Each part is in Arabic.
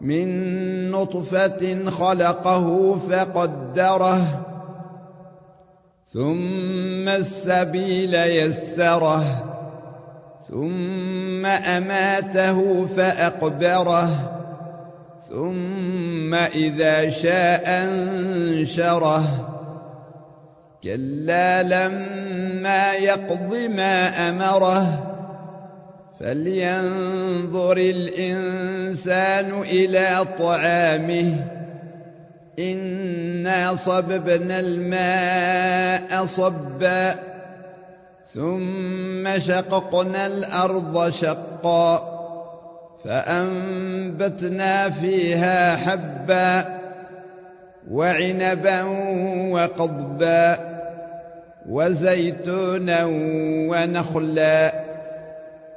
من نطفة خلقه فقدره ثم السبيل يسره ثم أماته فأقبره ثم إذا شاء أنشره. كلا لما يقض ما أمره. فلينظر الإنسان إلى طعامه. إنا صببنا الماء صبا ثم شققنا الأرض شقا فأنبتنا فيها حبا وعنبا وقضبا وزيتونا ونخلا.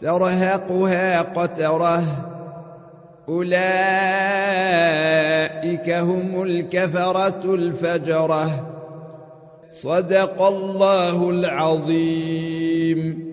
ترهقها قترة. أولئك هم الكفرة الفجرة. صدق الله العظيم.